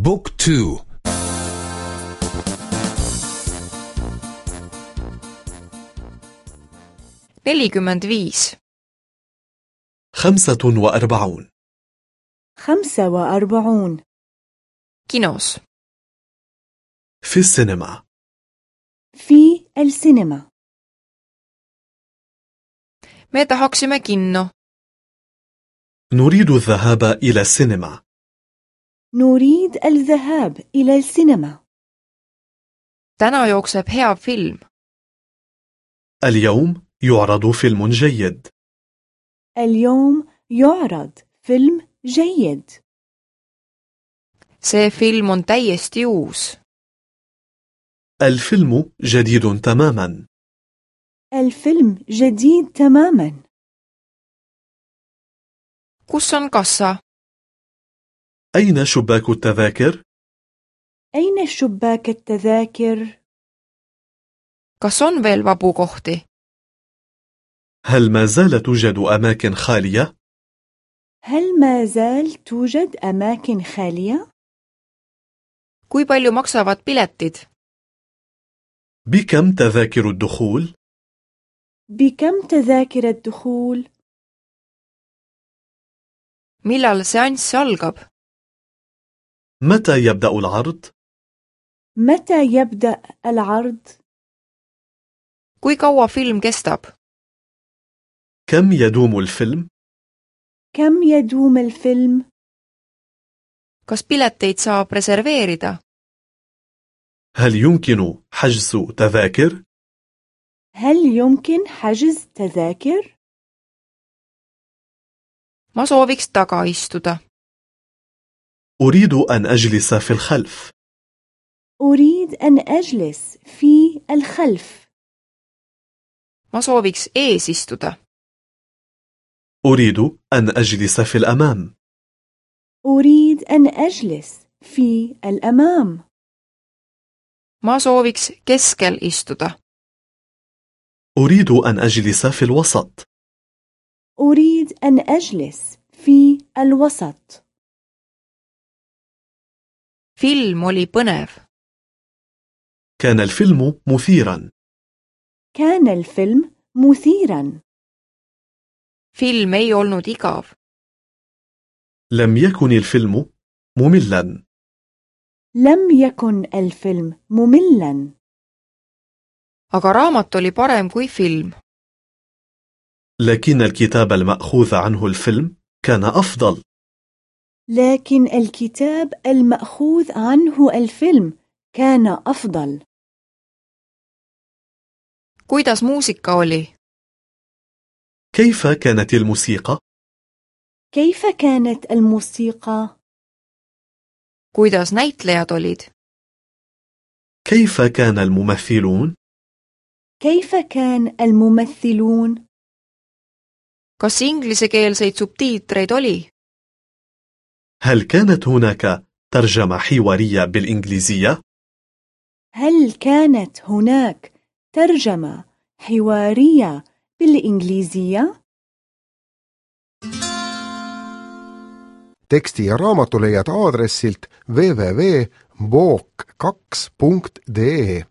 بوك تو. nelikümmend viis خمسة وأربعون. خمسة وأربعون. kinos في السينما. في السينما. me tahaksime kinno نريد الذهاب إلى السينما. نريد الذهاب إلى السينما. täna jookseb hea film اليوم يعرض فيلم جيد. اليوم يعرض فيلم جيد. see film on täiesti uus الفيلم جديد تماما. الفيلم جديد تماما. kus on kassa أين شباك التذاكر؟ أين شباك التذاكر؟ kas on veel vabu kohti هل ما زال توجد أماكن خالية؟ هل ما زال توجد أماكن خالية؟ kui palju maksavad piletid بكم تذاكر الدخول؟ بكم تذاكر الدخول؟ millal seanss algab متى يبدأ العرض؟ متى يبدأ العرض؟ kui kaua film kestab كم يدوم الفيلم؟ كم يدوم الفيلم؟ kas pileteid saab reserveerida هل يمكن حجز تذاكر؟ هل يمكن حجز تذاكر؟ ma sooviks taga istuda أريد أن أجلس في الخلف. أريد أن أجلس في الخلف. Ma sooviks ees istuda أريد أن أجلس في الأمام. أريد أن أجلس في الأمام. Ma sooviks keskel istuda. أريد أن أجلس في الوسط. أريد أن أجلس في الوسط. Film oli põnev كان الفيلم مثيرا. كان الفيلم مثيرا. film ei olnud igav. لم يكن الفيلم مملا. لم يكن الفيلم مملا. Aga raamat oli parem kui film. لكن الكتاب المأخوذ عنه الفيلم كان أفضل. لكن الكتاب المأخوذ عنه الفيلم كان أفضل kuidas muusika oli كيف كانت الموسيقى؟ كيف كانت الموسيقى؟ kuidas näitlejad olid كيف كان الممثلون؟ كيف كان الممثلون؟ kas inglisekeelseid subtiitreid oli هل كانت هناك ترجمة حوارية بالإنجليزية؟ هل كانت هناك ترجمة حوارية بالإنجليزية؟ teksti ja raamatu leiad aadressilt www.book2.de